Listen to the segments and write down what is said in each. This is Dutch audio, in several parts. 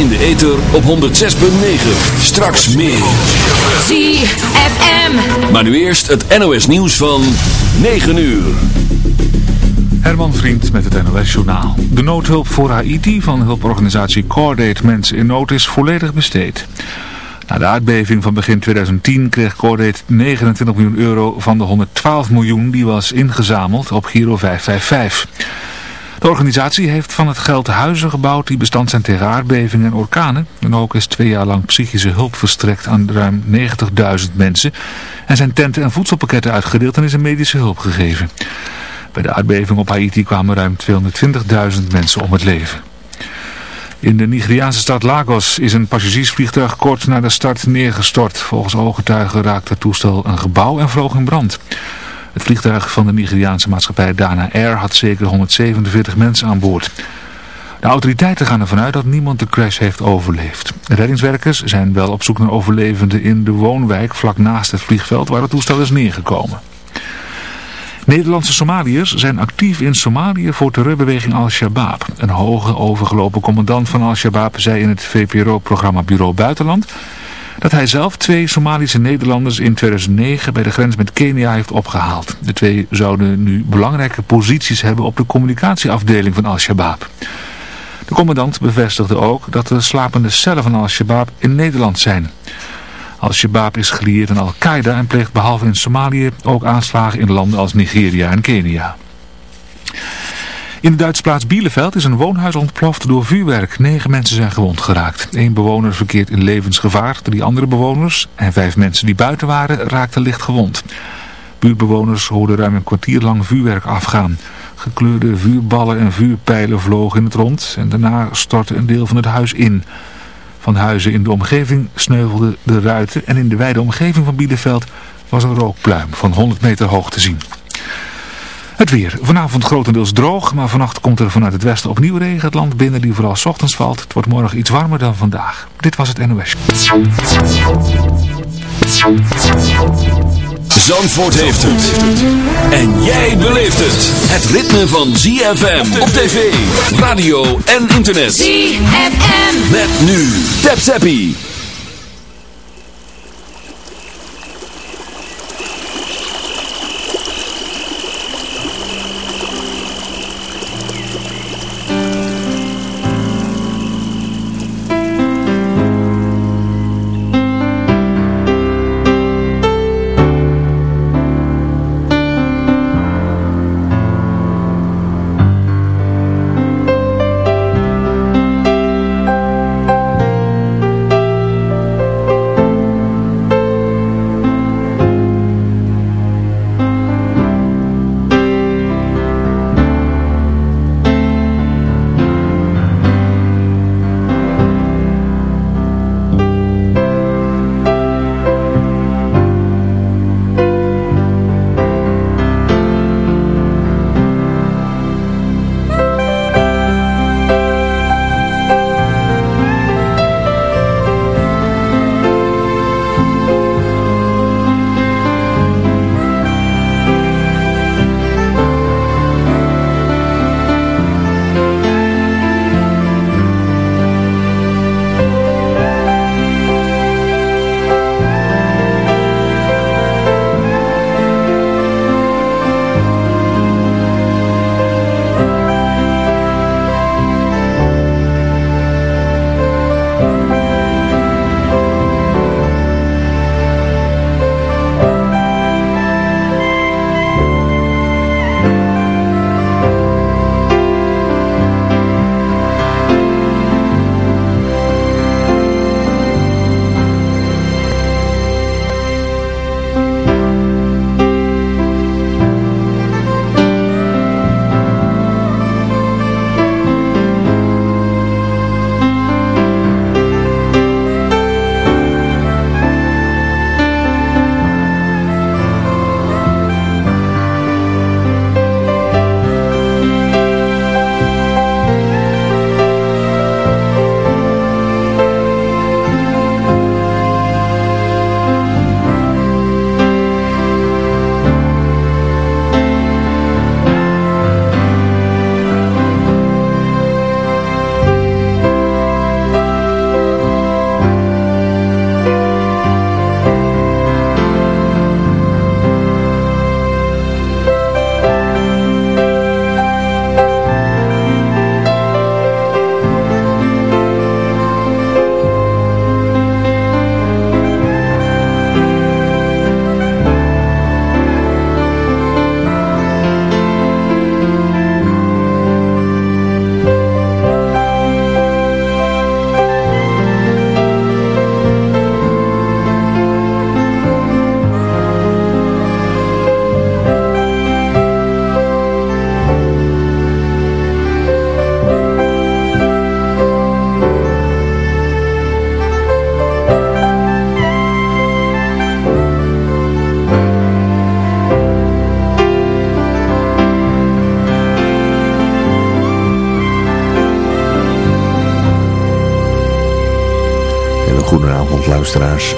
in de ether op 106.9. Straks meer. ZFM. Maar nu eerst het NOS nieuws van 9 uur. Herman Vriend met het NOS Journaal. De noodhulp voor Haiti van hulporganisatie Cordate Mensen in Nood is volledig besteed. Na de aardbeving van begin 2010 kreeg Cordate 29 miljoen euro van de 112 miljoen die was ingezameld op Giro 555. De organisatie heeft van het geld huizen gebouwd die bestand zijn tegen aardbevingen en orkanen. En ook is twee jaar lang psychische hulp verstrekt aan ruim 90.000 mensen. En zijn tenten en voedselpakketten uitgedeeld en is een medische hulp gegeven. Bij de aardbeving op Haiti kwamen ruim 220.000 mensen om het leven. In de Nigeriaanse stad Lagos is een passagiersvliegtuig kort na de start neergestort. Volgens ooggetuigen raakte het toestel een gebouw en vloog in brand. Het vliegtuig van de Nigeriaanse maatschappij Dana Air had zeker 147 mensen aan boord. De autoriteiten gaan ervan uit dat niemand de crash heeft overleefd. Reddingswerkers zijn wel op zoek naar overlevenden in de woonwijk vlak naast het vliegveld waar het toestel is neergekomen. Nederlandse Somaliërs zijn actief in Somalië voor terreurbeweging Al-Shabaab. Een hoge overgelopen commandant van Al-Shabaab zei in het VPRO-programma Bureau Buitenland dat hij zelf twee Somalische Nederlanders in 2009 bij de grens met Kenia heeft opgehaald. De twee zouden nu belangrijke posities hebben op de communicatieafdeling van Al-Shabaab. De commandant bevestigde ook dat de slapende cellen van Al-Shabaab in Nederland zijn. Al-Shabaab is gelieerd aan Al-Qaeda en pleegt behalve in Somalië ook aanslagen in landen als Nigeria en Kenia. In de Duitse plaats Bielefeld is een woonhuis ontploft door vuurwerk. Negen mensen zijn gewond geraakt. Eén bewoner verkeert in levensgevaar. Drie andere bewoners en vijf mensen die buiten waren raakten licht gewond. Buurtbewoners hoorden ruim een kwartier lang vuurwerk afgaan. Gekleurde vuurballen en vuurpijlen vlogen in het rond en daarna stortte een deel van het huis in. Van huizen in de omgeving sneuvelden de ruiten en in de wijde omgeving van Bielefeld was een rookpluim van 100 meter hoog te zien. Het weer. Vanavond grotendeels droog, maar vannacht komt er vanuit het westen opnieuw regen het land binnen die vooral s ochtends valt. Het wordt morgen iets warmer dan vandaag. Dit was het NOS. Zandvoort heeft het. En jij beleeft het. Het ritme van ZFM op tv, radio en internet. ZFM. Met nu. Tap Zappie.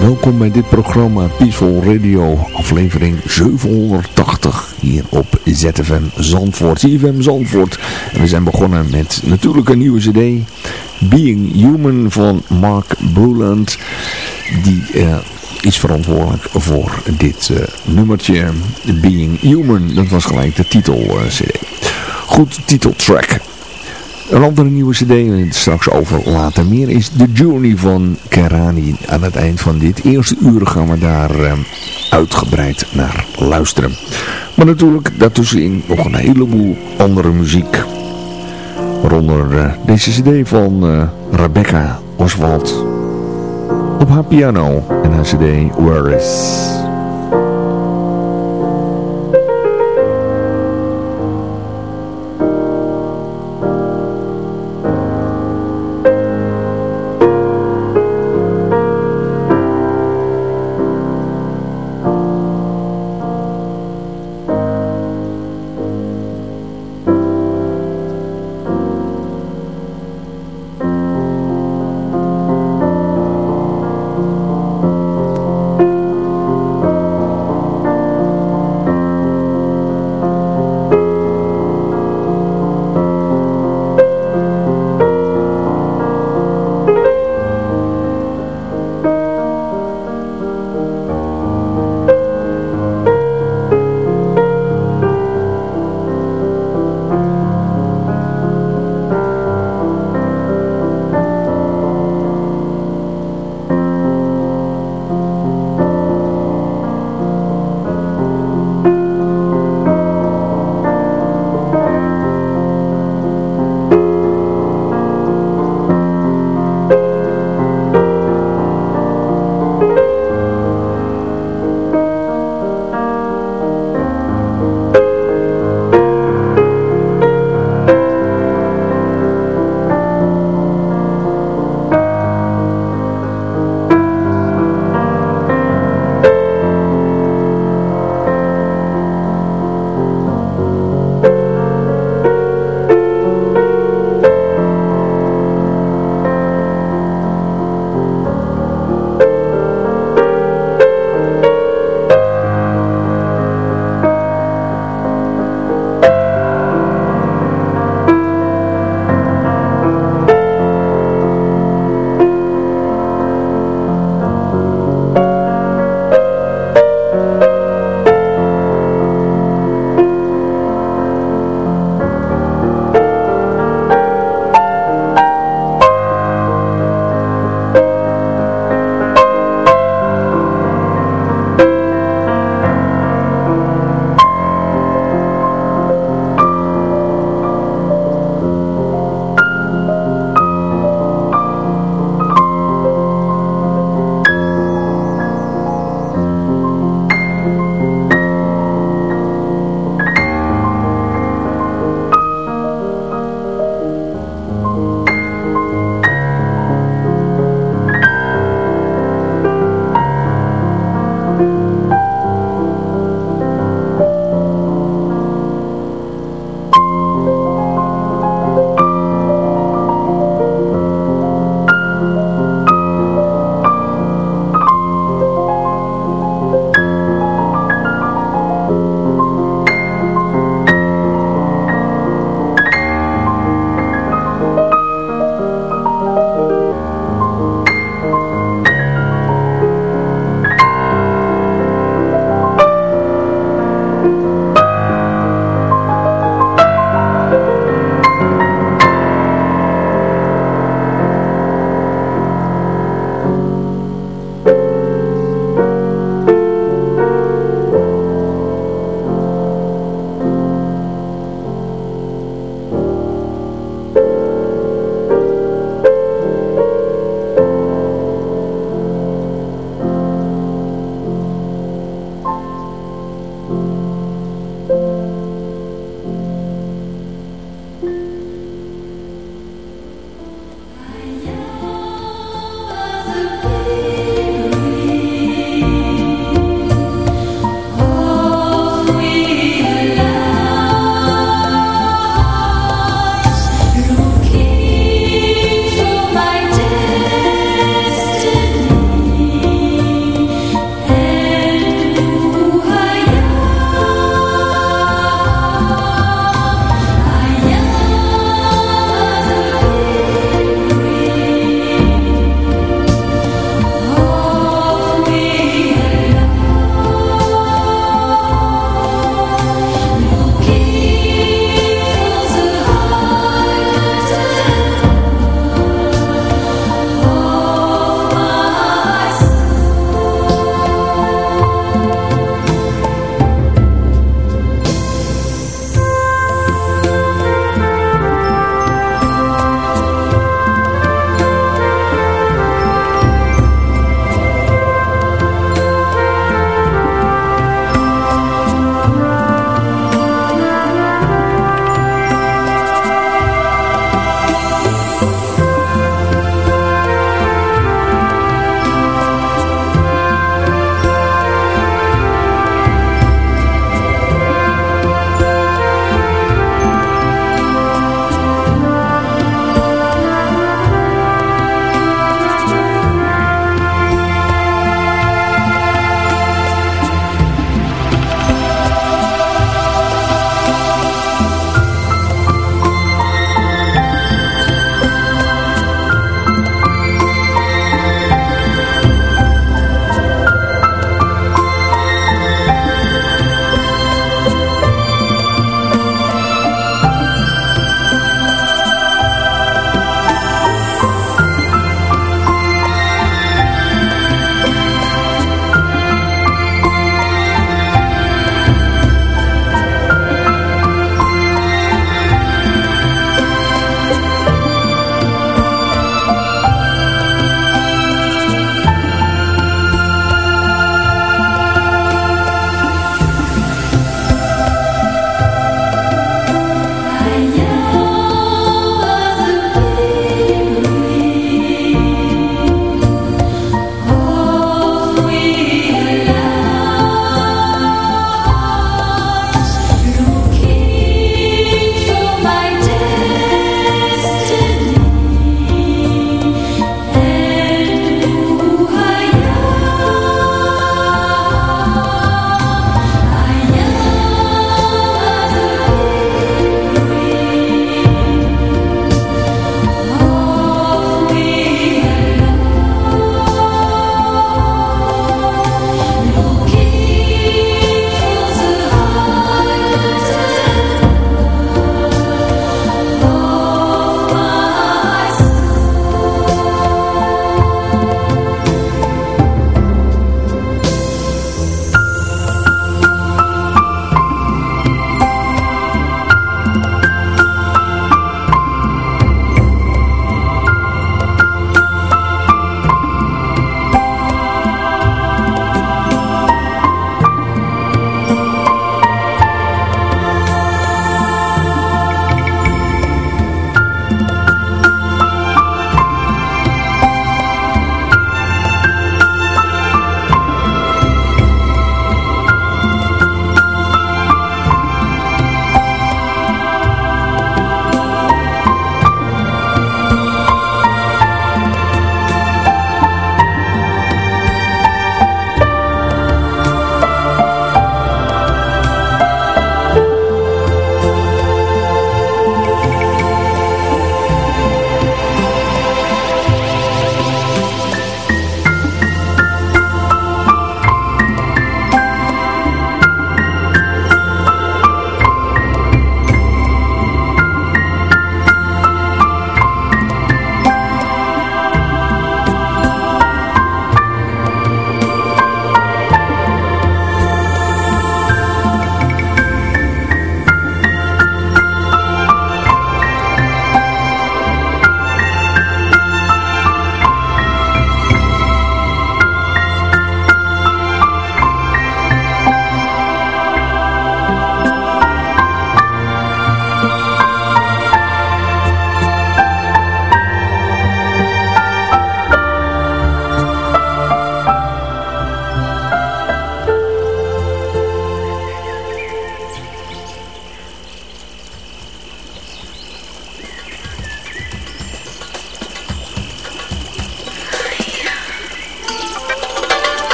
Welkom bij dit programma Peaceful Radio, aflevering 780 hier op ZFM Zandvoort. ZFM Zandvoort. En we zijn begonnen met natuurlijk een nieuwe cd. Being Human van Mark Bruland. Die uh, is verantwoordelijk voor dit uh, nummertje. Being Human, dat was gelijk de titel uh, cd. Goed titeltrack. Een andere nieuwe cd, en straks over later meer, is The Journey van Kerani. Aan het eind van dit eerste uur gaan we daar uh, uitgebreid naar luisteren. Maar natuurlijk daartussenin nog een heleboel andere muziek. Waaronder uh, deze cd van uh, Rebecca Oswald op haar piano en haar cd Where Is...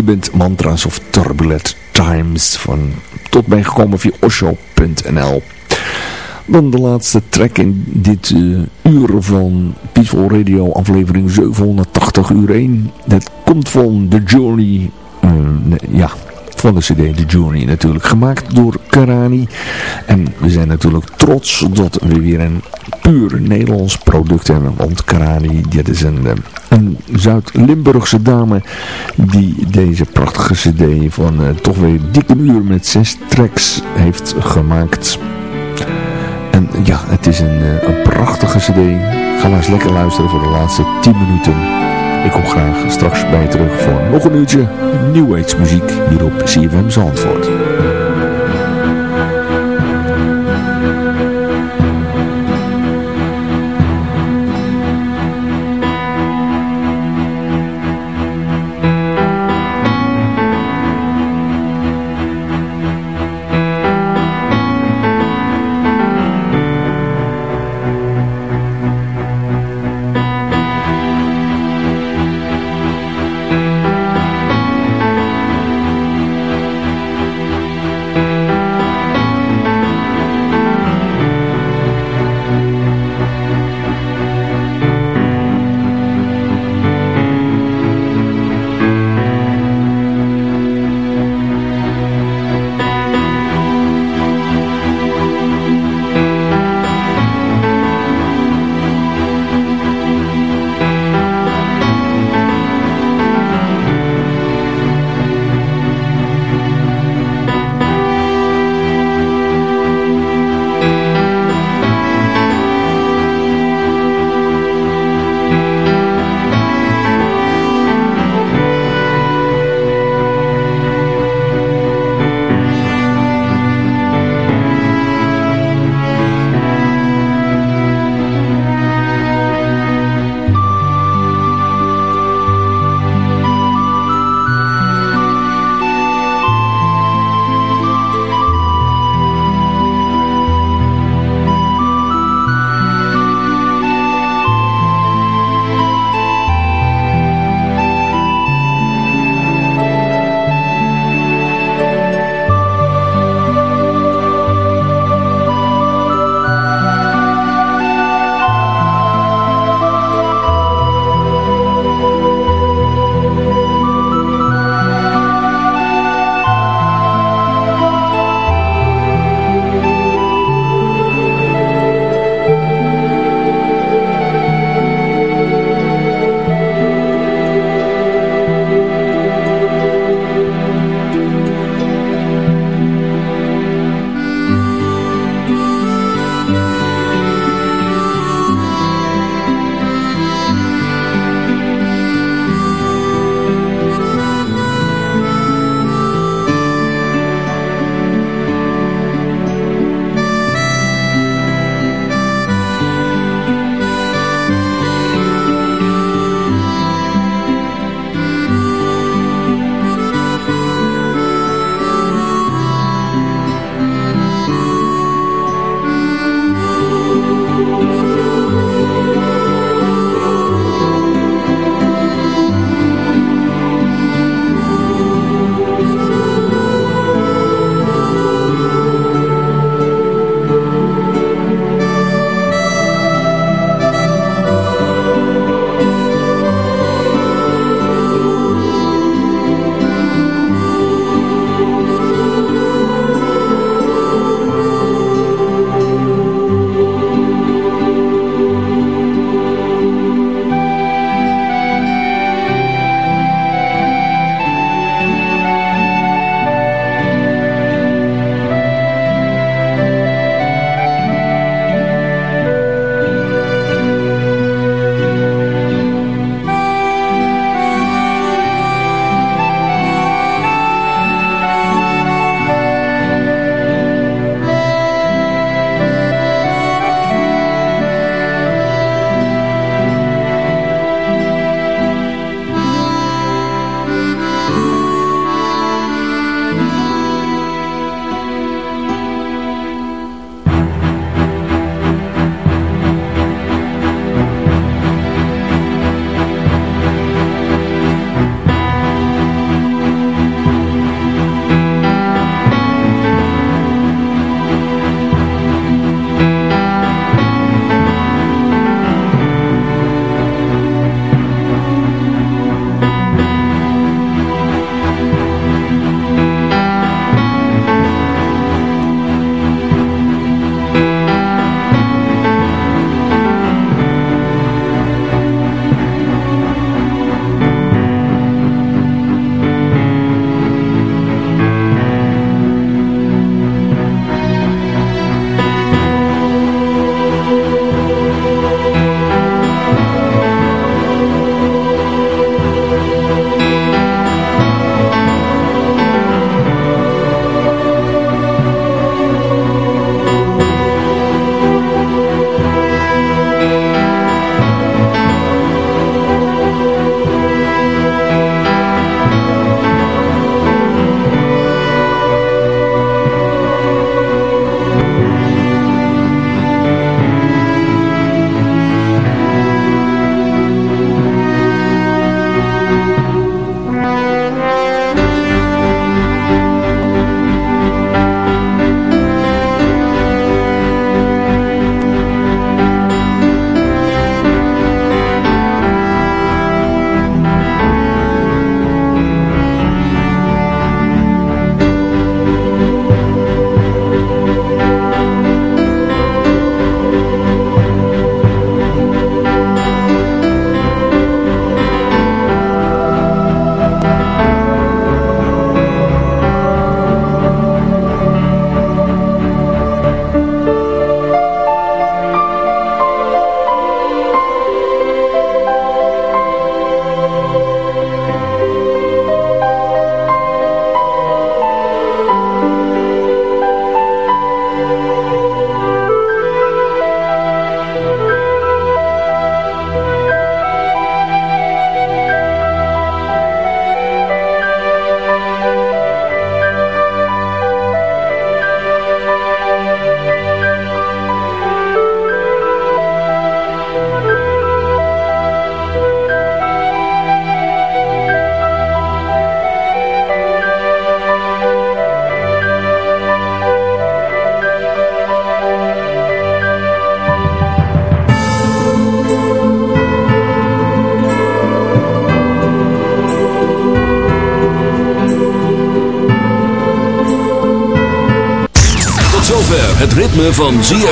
Tibet, Mantras of Turbulent Times, van, tot mij gekomen via osho.nl. Dan de laatste track in dit uh, uur van Peaceful Radio aflevering 780 uur 1. Dat komt van The Journey, uh, ja, van de cd The Journey natuurlijk. Gemaakt door Karani. En we zijn natuurlijk trots dat we weer een puur Nederlands product hebben. Want Karani, dit is een, eh, een Zuid-Limburgse dame die deze prachtige cd van uh, toch weer dikke uur met zes tracks heeft gemaakt. En ja, het is een, uh, een prachtige cd. Ga maar eens lekker luisteren voor de laatste 10 minuten. Ik kom graag straks bij terug voor nog een uurtje New Age muziek hier op CFM Zandvoort. Van ZFM.